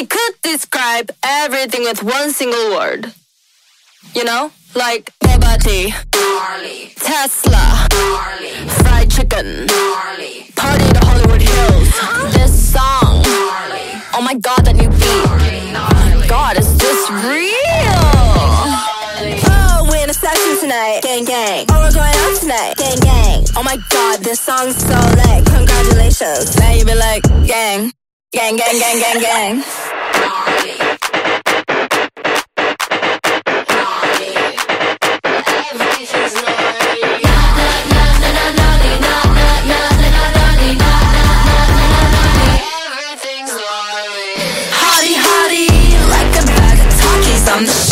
they could describe everything with one single word. You know? Like Bugatti, Tesla, fried chicken, party the Hollywood Hills. This song, oh my god, that new beat. Oh my god, is this real? Oh, we're in a session tonight, gang gang. Oh, we're going out tonight, gang gang. Oh my god, this song's so lit. Congratulations. Now you be like, gang, gang, gang, gang, gang, gang. Takis.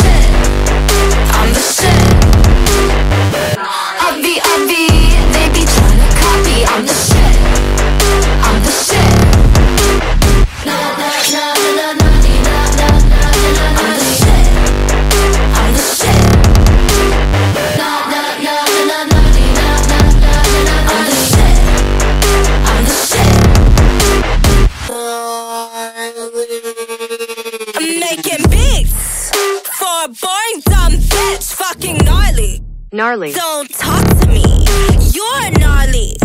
For a boring dumb bitch, fucking gnarly. Gnarly. Don't talk to me, you're gnarly.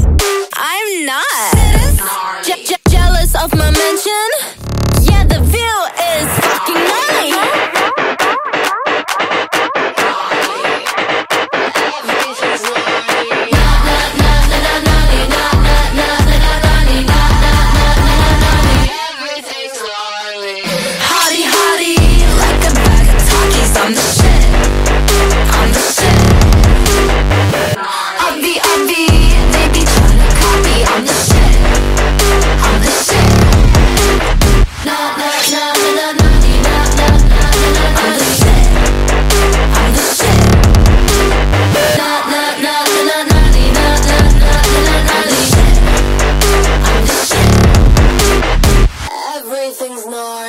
I'm not. Je- je- jealous of my mention? everything's not.